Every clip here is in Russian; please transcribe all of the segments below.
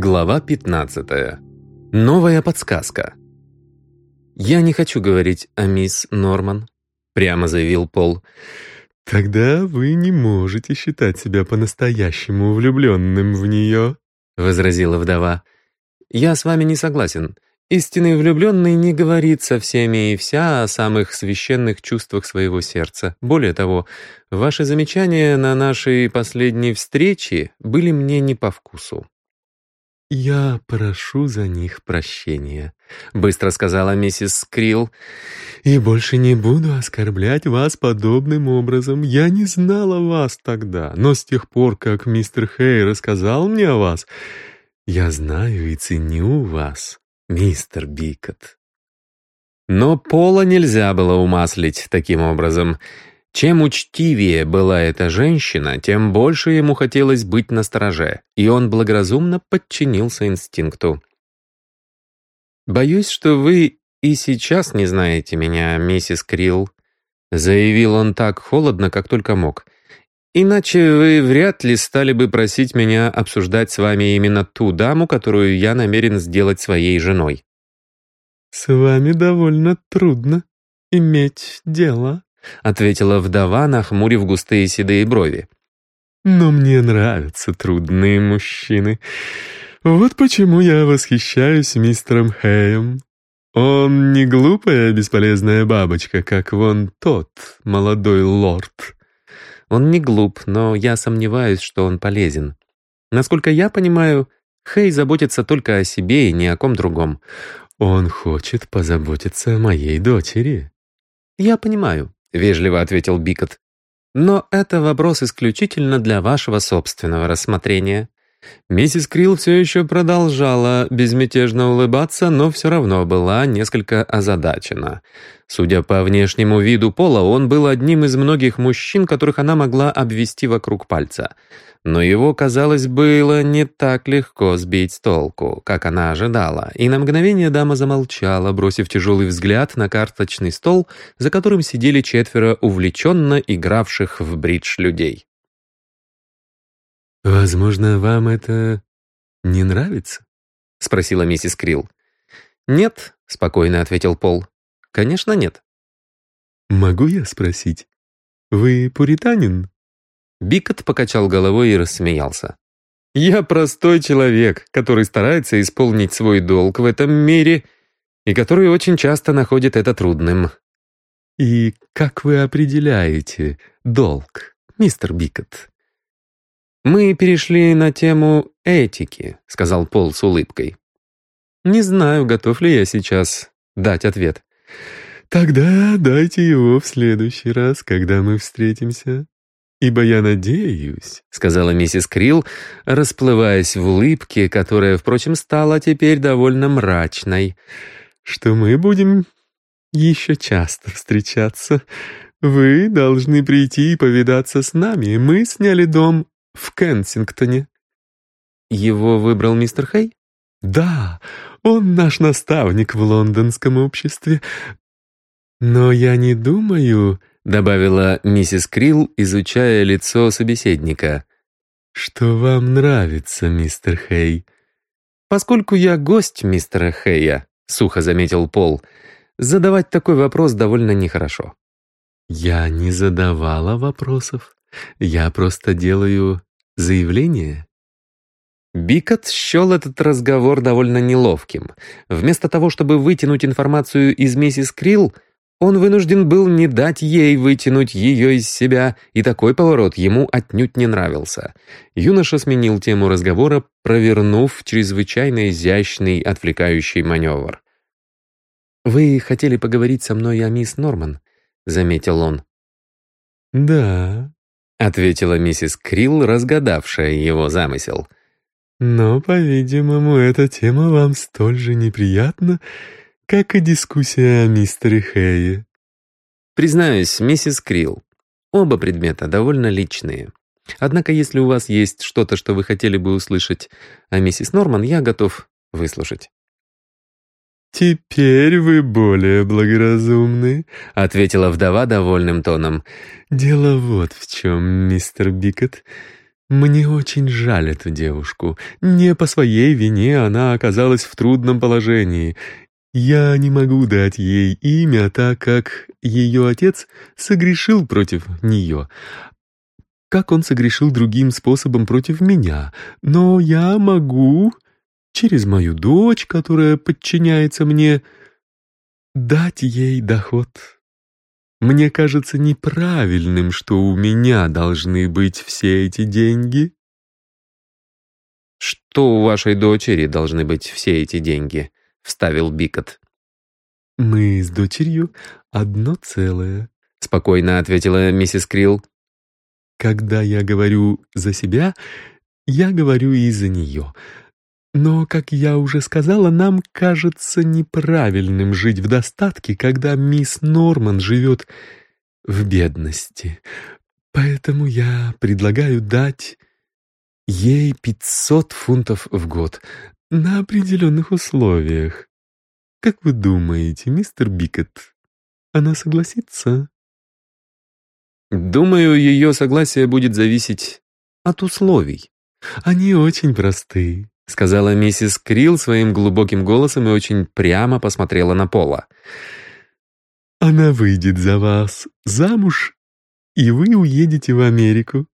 Глава 15. Новая подсказка. «Я не хочу говорить о мисс Норман», — прямо заявил Пол. «Тогда вы не можете считать себя по-настоящему влюбленным в нее», — возразила вдова. «Я с вами не согласен. Истинный влюбленный не говорит со всеми и вся о самых священных чувствах своего сердца. Более того, ваши замечания на нашей последней встрече были мне не по вкусу. «Я прошу за них прощения», — быстро сказала миссис Скрилл. «И больше не буду оскорблять вас подобным образом. Я не знала вас тогда, но с тех пор, как мистер Хей рассказал мне о вас, я знаю и ценю вас, мистер Бикот». Но Пола нельзя было умаслить таким образом. Чем учтивее была эта женщина, тем больше ему хотелось быть настороже, и он благоразумно подчинился инстинкту. «Боюсь, что вы и сейчас не знаете меня, миссис Крилл», заявил он так холодно, как только мог. «Иначе вы вряд ли стали бы просить меня обсуждать с вами именно ту даму, которую я намерен сделать своей женой». «С вами довольно трудно иметь дело», — ответила вдова, нахмурив густые седые брови. «Но мне нравятся трудные мужчины. Вот почему я восхищаюсь мистером Хэем. Он не глупая бесполезная бабочка, как вон тот молодой лорд». «Он не глуп, но я сомневаюсь, что он полезен. Насколько я понимаю, Хэй заботится только о себе и ни о ком другом. Он хочет позаботиться о моей дочери». «Я понимаю. — вежливо ответил Бикот. «Но это вопрос исключительно для вашего собственного рассмотрения». Миссис Крилл все еще продолжала безмятежно улыбаться, но все равно была несколько озадачена. Судя по внешнему виду Пола, он был одним из многих мужчин, которых она могла обвести вокруг пальца. Но его, казалось, было не так легко сбить с толку, как она ожидала, и на мгновение дама замолчала, бросив тяжелый взгляд на карточный стол, за которым сидели четверо увлеченно игравших в бридж людей. «Возможно, вам это не нравится?» — спросила миссис Крилл. «Нет», — спокойно ответил Пол. «Конечно, нет». «Могу я спросить, вы пуританин?» Бикот покачал головой и рассмеялся. «Я простой человек, который старается исполнить свой долг в этом мире и который очень часто находит это трудным». «И как вы определяете долг, мистер Бикот?» «Мы перешли на тему этики», — сказал Пол с улыбкой. «Не знаю, готов ли я сейчас дать ответ». «Тогда дайте его в следующий раз, когда мы встретимся. Ибо я надеюсь», — сказала миссис Крилл, расплываясь в улыбке, которая, впрочем, стала теперь довольно мрачной, «что мы будем еще часто встречаться. Вы должны прийти и повидаться с нами. Мы сняли дом в Кенсингтоне». «Его выбрал мистер Хей?» «Да, он наш наставник в лондонском обществе. Но я не думаю, — добавила миссис Крилл, изучая лицо собеседника, — что вам нравится, мистер Хей. «Поскольку я гость мистера Хэя», — сухо заметил Пол, — «задавать такой вопрос довольно нехорошо». «Я не задавала вопросов. Я просто делаю заявление?» Бикот счел этот разговор довольно неловким. Вместо того, чтобы вытянуть информацию из миссис Крилл, он вынужден был не дать ей вытянуть ее из себя, и такой поворот ему отнюдь не нравился. Юноша сменил тему разговора, провернув чрезвычайно изящный отвлекающий маневр. «Вы хотели поговорить со мной о мисс Норман?» — заметил он. «Да», — ответила миссис Крилл, разгадавшая его замысел. «Но, по-видимому, эта тема вам столь же неприятна, как и дискуссия о мистере Хэе. Признаюсь, миссис Крилл, оба предмета довольно личные. Однако, если у вас есть что-то, что вы хотели бы услышать о миссис Норман, я готов выслушать. «Теперь вы более благоразумны», — ответила вдова довольным тоном. «Дело вот в чем, мистер Бикот. Мне очень жаль эту девушку. Не по своей вине она оказалась в трудном положении. Я не могу дать ей имя, так как ее отец согрешил против нее. Как он согрешил другим способом против меня. Но я могу, через мою дочь, которая подчиняется мне, дать ей доход. Мне кажется неправильным, что у меня должны быть все эти деньги. «Что у вашей дочери должны быть все эти деньги?» — вставил Бикот. «Мы с дочерью одно целое», — спокойно ответила миссис Крилл. «Когда я говорю за себя, я говорю и за нее. Но, как я уже сказала, нам кажется неправильным жить в достатке, когда мисс Норман живет в бедности. Поэтому я предлагаю дать ей 500 фунтов в год на определенных условиях. Как вы думаете, мистер Бикет, она согласится? Думаю, ее согласие будет зависеть от условий. Они очень простые сказала миссис Крилл своим глубоким голосом и очень прямо посмотрела на Пола. «Она выйдет за вас замуж, и вы уедете в Америку».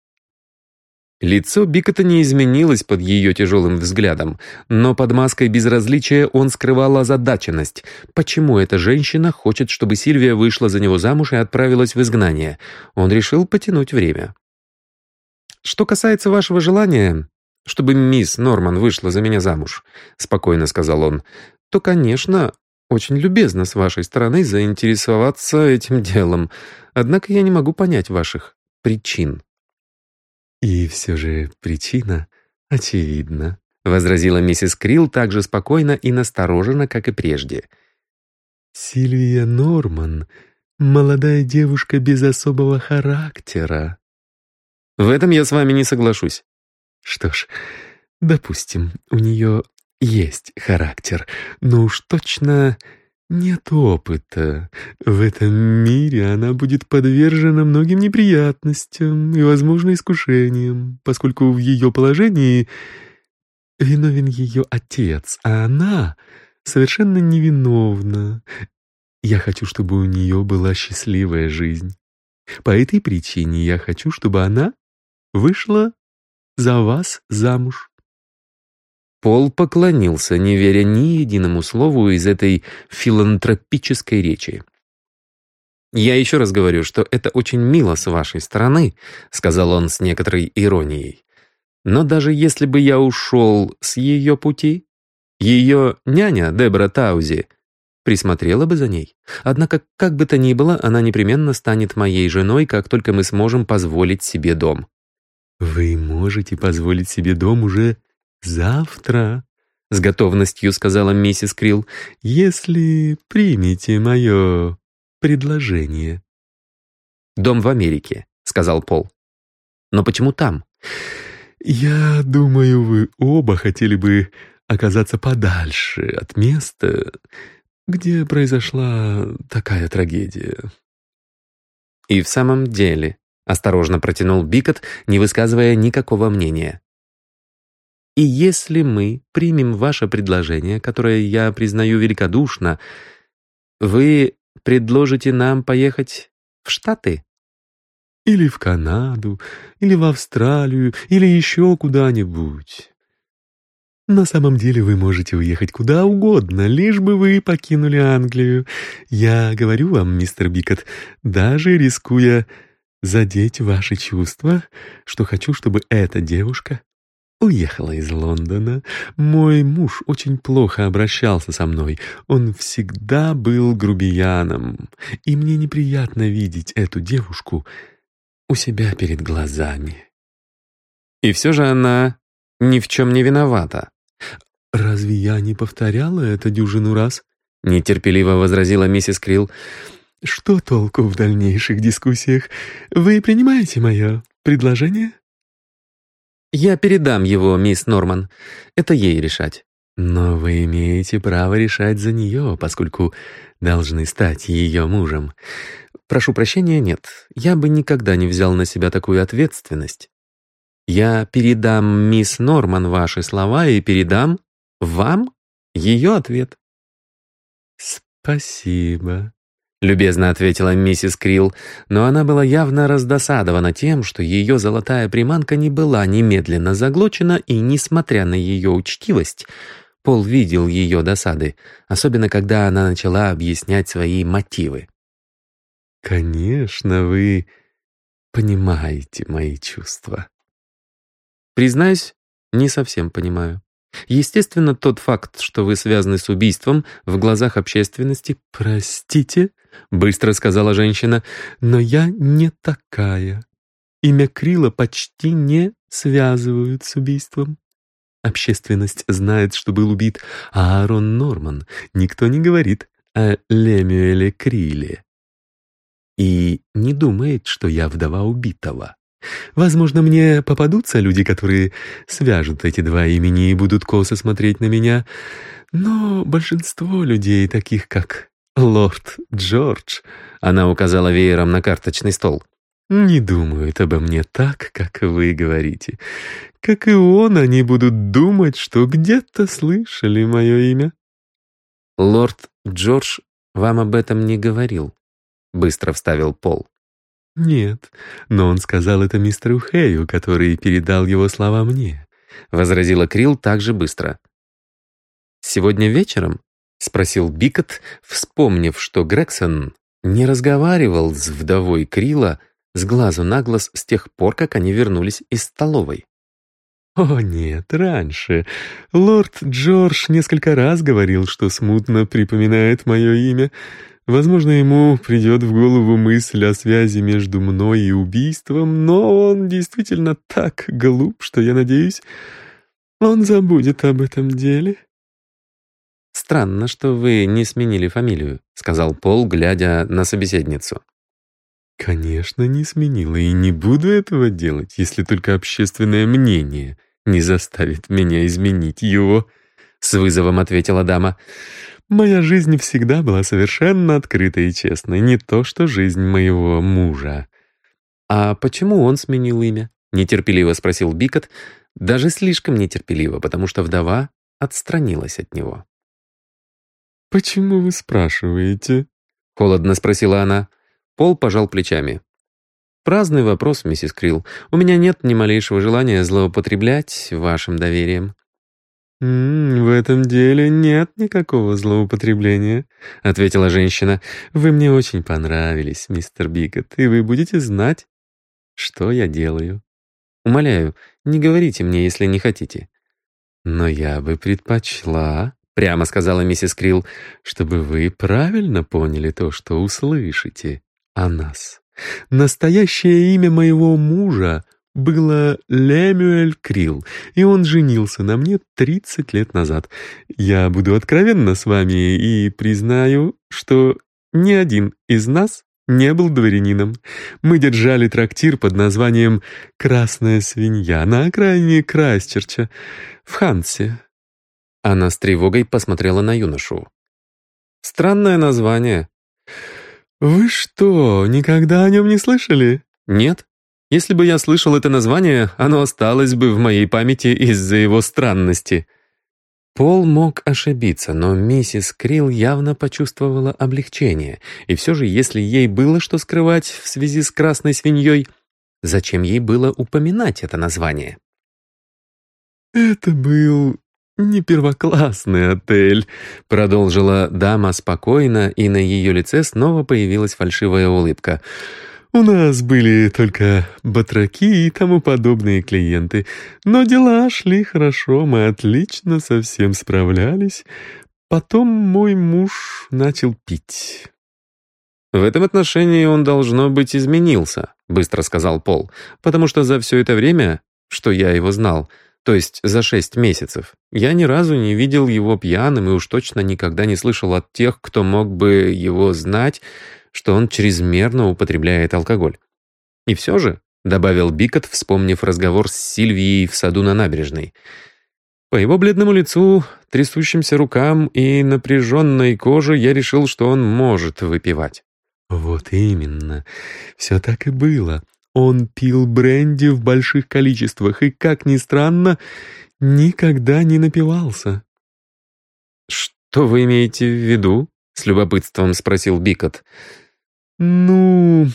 Лицо Бикота не изменилось под ее тяжелым взглядом, но под маской безразличия он скрывал озадаченность. Почему эта женщина хочет, чтобы Сильвия вышла за него замуж и отправилась в изгнание? Он решил потянуть время. «Что касается вашего желания, чтобы мисс Норман вышла за меня замуж», — спокойно сказал он, «то, конечно, очень любезно с вашей стороны заинтересоваться этим делом, однако я не могу понять ваших причин». «И все же причина очевидна», — возразила миссис Крилл так же спокойно и настороженно, как и прежде. «Сильвия Норман — молодая девушка без особого характера». «В этом я с вами не соглашусь». Что ж, допустим, у нее есть характер, но уж точно нет опыта. В этом мире она будет подвержена многим неприятностям и, возможно, искушениям, поскольку в ее положении виновен ее отец, а она совершенно невиновна. Я хочу, чтобы у нее была счастливая жизнь. По этой причине я хочу, чтобы она вышла за вас замуж». Пол поклонился, не веря ни единому слову из этой филантропической речи. «Я еще раз говорю, что это очень мило с вашей стороны», — сказал он с некоторой иронией. «Но даже если бы я ушел с ее пути, ее няня, Дебра Таузи, присмотрела бы за ней. Однако, как бы то ни было, она непременно станет моей женой, как только мы сможем позволить себе дом. «Вы можете позволить себе дом уже завтра», — с готовностью сказала миссис Крилл, «если примете мое предложение». «Дом в Америке», — сказал Пол. «Но почему там?» «Я думаю, вы оба хотели бы оказаться подальше от места, где произошла такая трагедия». И в самом деле, Осторожно протянул Бикот, не высказывая никакого мнения. «И если мы примем ваше предложение, которое я признаю великодушно, вы предложите нам поехать в Штаты?» «Или в Канаду, или в Австралию, или еще куда-нибудь. На самом деле вы можете уехать куда угодно, лишь бы вы покинули Англию. Я говорю вам, мистер Бикот, даже рискуя задеть ваши чувства, что хочу, чтобы эта девушка уехала из Лондона. Мой муж очень плохо обращался со мной. Он всегда был грубияном, и мне неприятно видеть эту девушку у себя перед глазами. И все же она ни в чем не виновата. «Разве я не повторяла это дюжину раз?» — нетерпеливо возразила миссис Крилл. Что толку в дальнейших дискуссиях? Вы принимаете мое предложение? Я передам его, мисс Норман. Это ей решать. Но вы имеете право решать за нее, поскольку должны стать ее мужем. Прошу прощения, нет. Я бы никогда не взял на себя такую ответственность. Я передам мисс Норман ваши слова и передам вам ее ответ». «Спасибо», — любезно ответила миссис Крилл, но она была явно раздосадована тем, что ее золотая приманка не была немедленно заглочена, и, несмотря на ее учтивость, Пол видел ее досады, особенно когда она начала объяснять свои мотивы. «Конечно, вы понимаете мои чувства». «Признаюсь, не совсем понимаю. Естественно, тот факт, что вы связаны с убийством, в глазах общественности... Простите, быстро сказала женщина, но я не такая. Имя Крила почти не связывают с убийством. Общественность знает, что был убит Аарон Норман. Никто не говорит о Лемюэле Криле. И не думает, что я вдова убитого. Возможно, мне попадутся люди, которые свяжут эти два имени и будут косо смотреть на меня, но большинство людей, таких как лорд Джордж, она указала веером на карточный стол, не думают обо мне так, как вы говорите. Как и он, они будут думать, что где-то слышали мое имя. Лорд Джордж вам об этом не говорил, быстро вставил Пол. «Нет, но он сказал это мистеру Хэю, который передал его слова мне», — возразила Крилл так же быстро. «Сегодня вечером?» — спросил Бикот, вспомнив, что Грегсон не разговаривал с вдовой Крила с глазу на глаз с тех пор, как они вернулись из столовой. «О, нет, раньше. Лорд Джордж несколько раз говорил, что смутно припоминает мое имя. Возможно, ему придет в голову мысль о связи между мной и убийством, но он действительно так глуп, что, я надеюсь, он забудет об этом деле. «Странно, что вы не сменили фамилию», — сказал Пол, глядя на собеседницу. «Конечно, не сменила, и не буду этого делать, если только общественное мнение не заставит меня изменить его», — с вызовом ответила дама. Моя жизнь всегда была совершенно открытой и честной, не то что жизнь моего мужа. «А почему он сменил имя?» — нетерпеливо спросил Бикот, даже слишком нетерпеливо, потому что вдова отстранилась от него. «Почему вы спрашиваете?» — холодно спросила она. Пол пожал плечами. «Праздный вопрос, миссис Крилл. У меня нет ни малейшего желания злоупотреблять вашим доверием. «В этом деле нет никакого злоупотребления», — ответила женщина. «Вы мне очень понравились, мистер Бикот, и вы будете знать, что я делаю». «Умоляю, не говорите мне, если не хотите». «Но я бы предпочла», — прямо сказала миссис Крилл, «чтобы вы правильно поняли то, что услышите о нас. Настоящее имя моего мужа было Лемюэль Крилл, и он женился на мне 30 лет назад. Я буду откровенна с вами и признаю, что ни один из нас не был дворянином. Мы держали трактир под названием «Красная свинья» на окраине Крайсчерча, в Хансе. Она с тревогой посмотрела на юношу. «Странное название». «Вы что, никогда о нем не слышали?» «Нет», если бы я слышал это название, оно осталось бы в моей памяти из-за его странности. Пол мог ошибиться, но миссис Крилл явно почувствовала облегчение, и все же, если ей было что скрывать в связи с красной свиньей, зачем ей было упоминать это название? «Это был не первоклассный отель», — продолжила дама спокойно, и на ее лице снова появилась фальшивая улыбка — у нас были только батраки и тому подобные клиенты, но дела шли хорошо, мы отлично со всем справлялись. Потом мой муж начал пить. «В этом отношении он, должно быть, изменился», — быстро сказал Пол, «потому что за все это время, что я его знал, то есть за шесть месяцев, я ни разу не видел его пьяным и уж точно никогда не слышал от тех, кто мог бы его знать, что он чрезмерно употребляет алкоголь. И все же, добавил Бикот, вспомнив разговор с Сильвией в саду на набережной, по его бледному лицу, трясущимся рукам и напряженной коже я решил, что он может выпивать. Вот именно. Все так и было. Он пил бренди в больших количествах и, как ни странно, никогда не напивался. «Что вы имеете в виду?» — с любопытством спросил Бикот. «Ну...»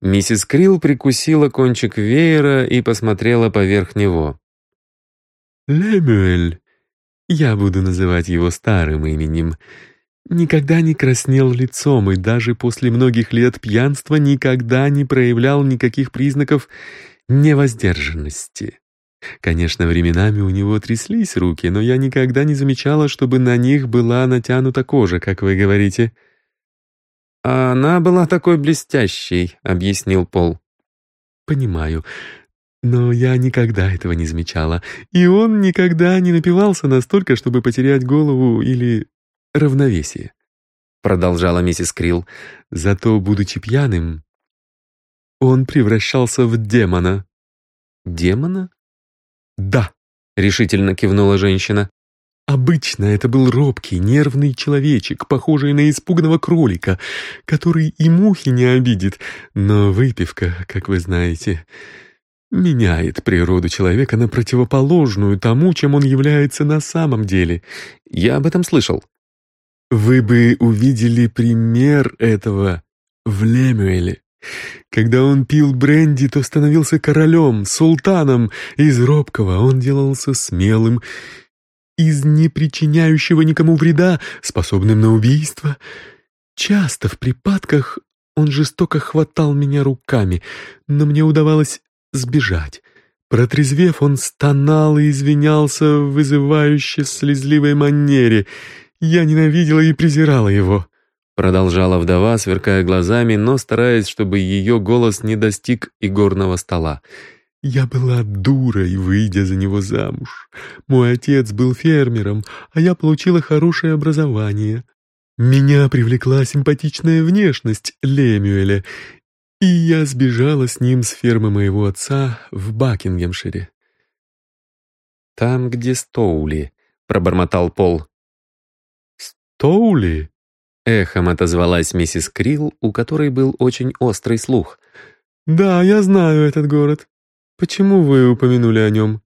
Миссис Крилл прикусила кончик веера и посмотрела поверх него. «Лемюэль, я буду называть его старым именем, никогда не краснел лицом и даже после многих лет пьянства никогда не проявлял никаких признаков невоздержанности. Конечно, временами у него тряслись руки, но я никогда не замечала, чтобы на них была натянута кожа, как вы говорите. «А она была такой блестящей», — объяснил Пол. «Понимаю, но я никогда этого не замечала, и он никогда не напивался настолько, чтобы потерять голову или равновесие», — продолжала миссис Крилл. «Зато, будучи пьяным, он превращался в демона». «Демона?» «Да», — решительно кивнула женщина. Обычно это был робкий, нервный человечек, похожий на испуганного кролика, который и мухи не обидит, но выпивка, как вы знаете, меняет природу человека на противоположную тому, чем он является на самом деле. Я об этом слышал. Вы бы увидели пример этого в Лемюэле. Когда он пил бренди, то становился королем, султаном. Из робкого он делался смелым, из непричиняющего никому вреда, способным на убийство. Часто в припадках он жестоко хватал меня руками, но мне удавалось сбежать. Протрезвев, он стонал и извинялся в вызывающе слезливой манере. Я ненавидела и презирала его. Продолжала вдова, сверкая глазами, но стараясь, чтобы ее голос не достиг игорного стола. «Я была дурой, выйдя за него замуж. Мой отец был фермером, а я получила хорошее образование. Меня привлекла симпатичная внешность Лемюэля, и я сбежала с ним с фермы моего отца в Бакингемшире». «Там, где Стоули», — пробормотал Пол. «Стоули?» Эхом отозвалась миссис Крилл, у которой был очень острый слух. «Да, я знаю этот город. Почему вы упомянули о нем?»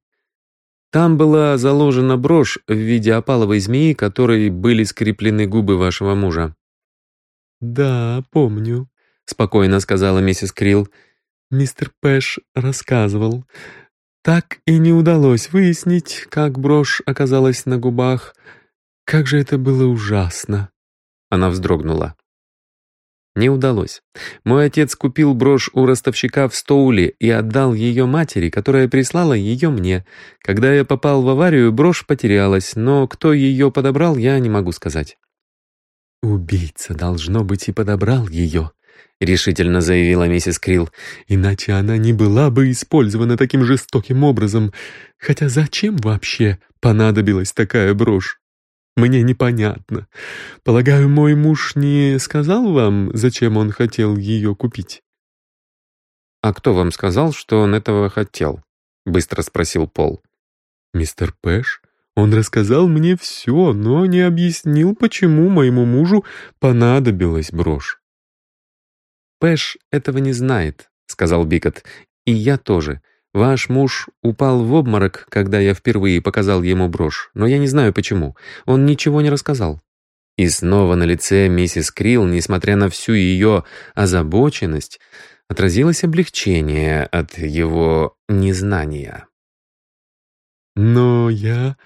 «Там была заложена брошь в виде опаловой змеи, которой были скреплены губы вашего мужа». «Да, помню», — спокойно сказала миссис Крилл. «Мистер Пэш рассказывал. Так и не удалось выяснить, как брошь оказалась на губах. Как же это было ужасно!» Она вздрогнула. Не удалось. Мой отец купил брошь у ростовщика в Стоуле и отдал ее матери, которая прислала ее мне. Когда я попал в аварию, брошь потерялась, но кто ее подобрал, я не могу сказать. «Убийца, должно быть, и подобрал ее», — решительно заявила миссис Крилл. «Иначе она не была бы использована таким жестоким образом. Хотя зачем вообще понадобилась такая брошь?» Мне непонятно. Полагаю, мой муж не сказал вам, зачем он хотел ее купить?» «А кто вам сказал, что он этого хотел?» — быстро спросил Пол. «Мистер Пэш, он рассказал мне все, но не объяснил, почему моему мужу понадобилась брошь». «Пэш этого не знает», — сказал Бикот, — «и я тоже. Ваш муж упал в обморок, когда я впервые показал ему брошь, но я не знаю почему. Он ничего не рассказал». И снова на лице миссис Крилл, несмотря на всю ее озабоченность, отразилось облегчение от его незнания. «Но я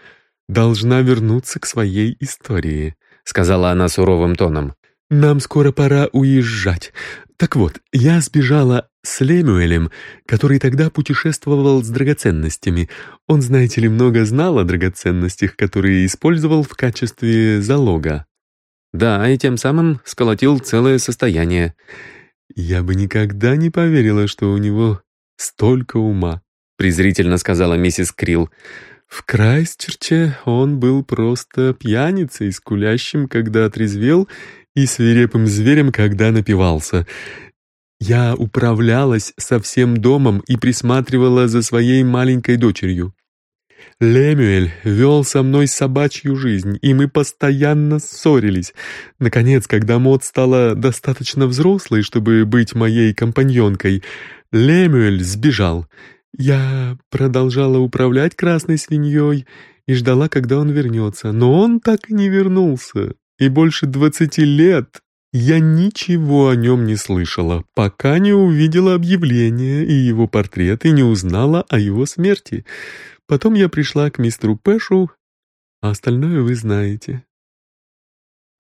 должна вернуться к своей истории», — сказала она суровым тоном. «Нам скоро пора уезжать. Так вот, я сбежала с Лемюэлем, который тогда путешествовал с драгоценностями. Он, знаете ли, много знал о драгоценностях, которые использовал в качестве залога. Да, и тем самым сколотил целое состояние. Я бы никогда не поверила, что у него столько ума, презрительно сказала миссис Крилл. В Крайстчерче он был просто пьяницей, скулящим, когда отрезвел, и свирепым зверем, когда напивался. Я управлялась со всем домом и присматривала за своей маленькой дочерью. Лемюэль вел со мной собачью жизнь, и мы постоянно ссорились. Наконец, когда Мот стала достаточно взрослой, чтобы быть моей компаньонкой, Лемюэль сбежал. Я продолжала управлять красной свиньей и ждала, когда он вернется, но он так и не вернулся. И больше двадцати лет я ничего о нем не слышала, пока не увидела объявление и его портрет и не узнала о его смерти. Потом я пришла к мистеру Пэшу, а остальное вы знаете.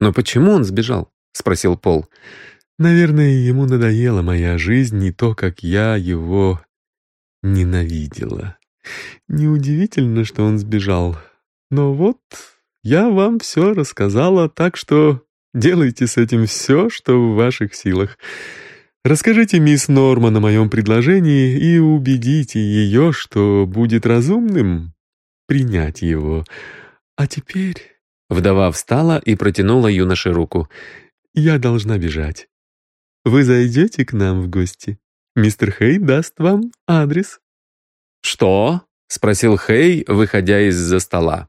«Но почему он сбежал?» — спросил Пол. «Наверное, ему надоела моя жизнь и то, как я его ненавидела. Неудивительно, что он сбежал. Но вот я вам все рассказала, так что делайте с этим все, что в ваших силах. Расскажите мисс Норман о моем предложении и убедите ее, что будет разумным принять его. А теперь...» Вдова встала и протянула юноше руку. «Я должна бежать. Вы зайдете к нам в гости? Мистер Хей даст вам адрес». «Что?» — спросил Хей, выходя из-за стола.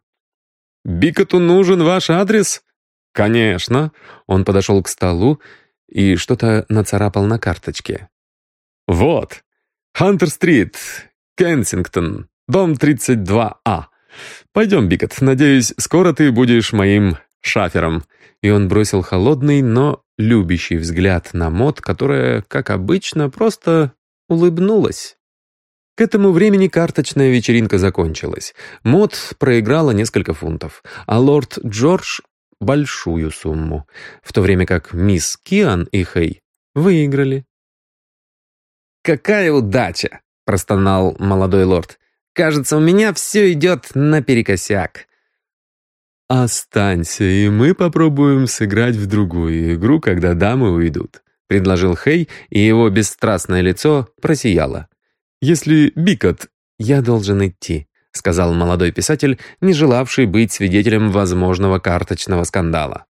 «Бикоту нужен ваш адрес?» «Конечно». Он подошел к столу и что-то нацарапал на карточке. «Вот. Хантер-стрит, Кенсингтон, дом 32А. Пойдем, Бикот, надеюсь, скоро ты будешь моим шафером». И он бросил холодный, но любящий взгляд на Мод, которая, как обычно, просто улыбнулась. К этому времени карточная вечеринка закончилась. Мод проиграла несколько фунтов, а лорд Джордж — большую сумму, в то время как мисс Киан и Хей выиграли. «Какая удача!» — простонал молодой лорд. «Кажется, у меня все идет наперекосяк». «Останься, и мы попробуем сыграть в другую игру, когда дамы уйдут», — предложил Хей, и его бесстрастное лицо просияло. Если Бикот, я должен идти», — сказал молодой писатель, не желавший быть свидетелем возможного карточного скандала.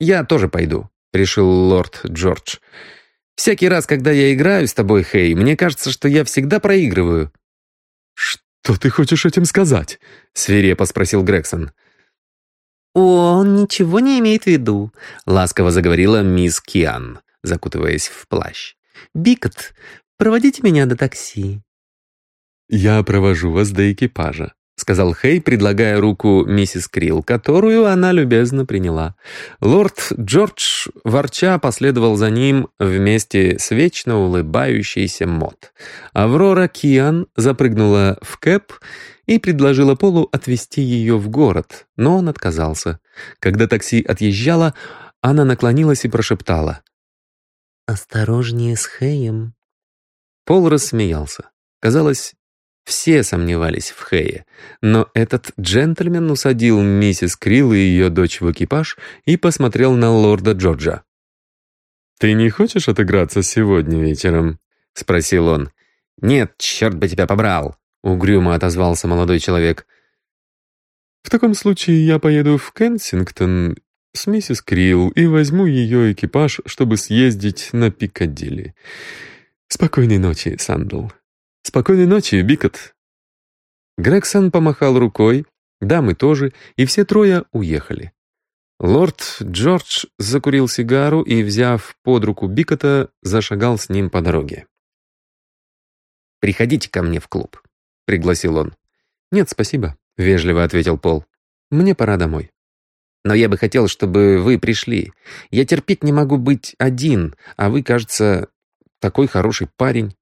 «Я тоже пойду», — решил лорд Джордж. «Всякий раз, когда я играю с тобой, Хей, мне кажется, что я всегда проигрываю». «Что ты хочешь этим сказать?» — свирепо спросил Грегсон. «Он ничего не имеет в виду», — ласково заговорила мисс Киан, закутываясь в плащ. «Бикот, Проводите меня до такси». «Я провожу вас до экипажа», — сказал Хей, предлагая руку миссис Крилл, которую она любезно приняла. Лорд Джордж, ворча, последовал за ним вместе с вечно улыбающейся Мот. Аврора Киан запрыгнула в кэп и предложила Полу отвезти ее в город, но он отказался. Когда такси отъезжало, она наклонилась и прошептала. «Осторожнее с Хэем». Пол рассмеялся. Казалось, все сомневались в Хэе, но этот джентльмен усадил миссис Крилл и ее дочь в экипаж и посмотрел на лорда Джорджа. «Ты не хочешь отыграться сегодня вечером?» — спросил он. «Нет, черт бы тебя побрал!» — угрюмо отозвался молодой человек. «В таком случае я поеду в Кенсингтон с миссис Крилл и возьму ее экипаж, чтобы съездить на Пикадилли. «Спокойной ночи, Сандл. Спокойной ночи, Бикот». Грегсон помахал рукой, дамы тоже, и все трое уехали. Лорд Джордж закурил сигару и, взяв под руку Бикота, зашагал с ним по дороге. «Приходите ко мне в клуб», — пригласил он. «Нет, спасибо», — вежливо ответил Пол. «Мне пора домой». «Но я бы хотел, чтобы вы пришли. Я терпеть не могу быть один, а вы, кажется, такой хороший парень».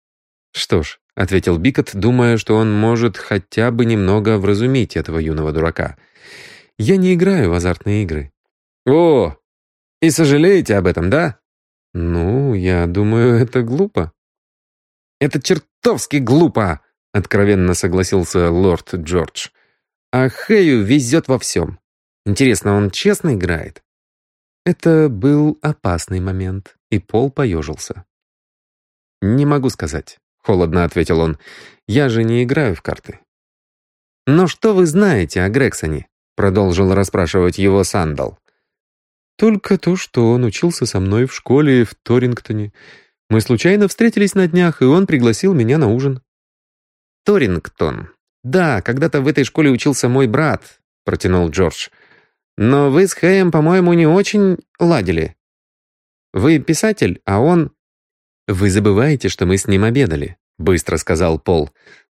«Что ж», — ответил Бикот, думая, что он может хотя бы немного вразумить этого юного дурака. «Я не играю в азартные игры». «О, и сожалеете об этом, да?» «Ну, я думаю, это глупо». «Это чертовски глупо!» — откровенно согласился лорд Джордж. «А Хэю везет во всем. Интересно, он честно играет?» Это был опасный момент, и Пол поежился. «Не могу сказать», — холодно ответил он. «Я же не играю в карты». «Но что вы знаете о Грексоне?» — продолжил расспрашивать его Сандал. «Только то, что он учился со мной в школе в Торингтоне. Мы случайно встретились на днях, и он пригласил меня на ужин». «Торингтон. Да, когда-то в этой школе учился мой брат», — протянул Джордж. «Но вы с Хэем, по-моему, не очень ладили. Вы писатель, а он «Вы забываете, что мы с ним обедали», — быстро сказал Пол.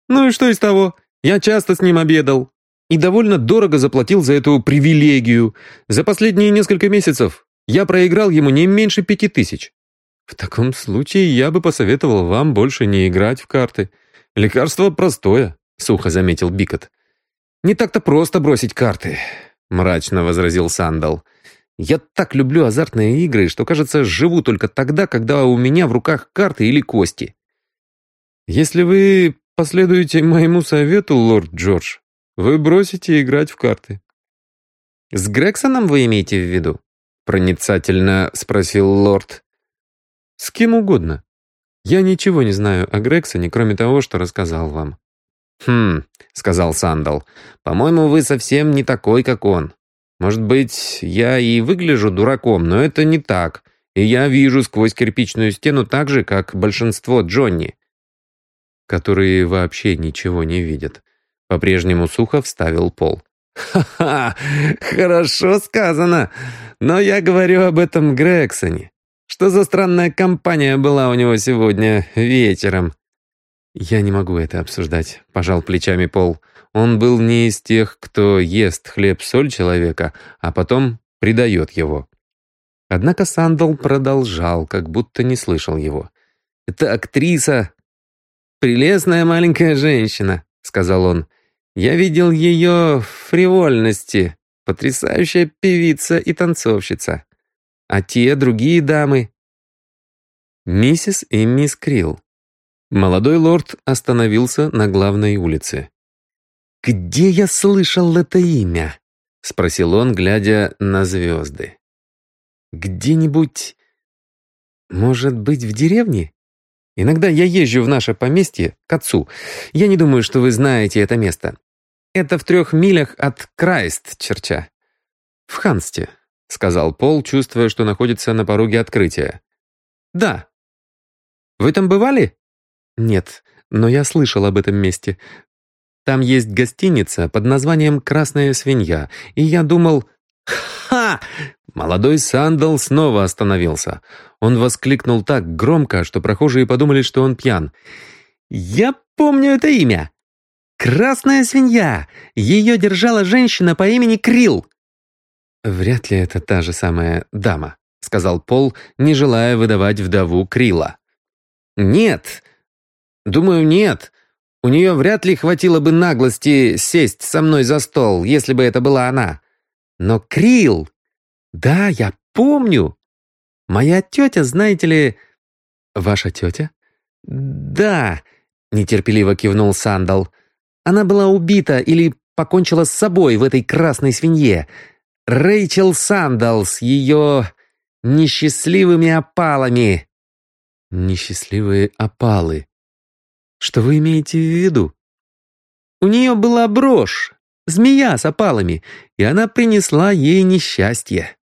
«Ну и что из того? Я часто с ним обедал. И довольно дорого заплатил за эту привилегию. За последние несколько месяцев я проиграл ему не меньше пяти тысяч. В таком случае я бы посоветовал вам больше не играть в карты. Лекарство простое», — сухо заметил Бикот. «Не так-то просто бросить карты», — мрачно возразил Сандал. «Я так люблю азартные игры, что, кажется, живу только тогда, когда у меня в руках карты или кости». «Если вы последуете моему совету, лорд Джордж, вы бросите играть в карты». «С Грексоном вы имеете в виду?» проницательно спросил лорд. «С кем угодно. Я ничего не знаю о Грексоне, кроме того, что рассказал вам». «Хм», — сказал Сандал, — «по-моему, вы совсем не такой, как он. Может быть, я и выгляжу дураком, но это не так, и я вижу сквозь кирпичную стену так же, как большинство Джонни которые вообще ничего не видят. По-прежнему сухо вставил Пол. «Ха-ха! Хорошо сказано! Но я говорю об этом Грексоне. Что за странная компания была у него сегодня вечером?» «Я не могу это обсуждать», — пожал плечами Пол. «Он был не из тех, кто ест хлеб-соль человека, а потом предает его». Однако Сандал продолжал, как будто не слышал его. «Это актриса «Прелестная маленькая женщина», — сказал он. «Я видел ее фривольности. Потрясающая певица и танцовщица. А те другие дамы...» Миссис и мисс Крилл. Молодой лорд остановился на главной улице. «Где я слышал это имя?» — спросил он, глядя на звезды. «Где-нибудь... Может быть, в деревне?» Иногда я езжу в наше поместье к отцу. Я не думаю, что вы знаете это место. Это в трех милях от Крайст-Черча. В Хансте, сказал Пол, чувствуя, что находится на пороге открытия. Да. Вы там бывали? Нет, но я слышал об этом месте. Там есть гостиница под названием «Красная свинья», и я думал... «Ха!» Молодой Сандал снова остановился. Он воскликнул так громко, что прохожие подумали, что он пьян. «Я помню это имя! Красная свинья! Ее держала женщина по имени Крил!» «Вряд ли это та же самая дама», — сказал Пол, не желая выдавать вдову Крила. «Нет. Думаю, нет. У нее вряд ли хватило бы наглости сесть со мной за стол, если бы это была она. Но Крил... Да, я помню. Моя тетя, знаете ли...» «Ваша тетя?» «Да», — нетерпеливо кивнул Сандал. «Она была убита или покончила с собой в этой красной свинье. Рэйчел Сандал с ее несчастливыми опалами». «Несчастливые опалы. Что вы имеете в виду?» «У нее была брошь, змея с опалами, и она принесла ей несчастье».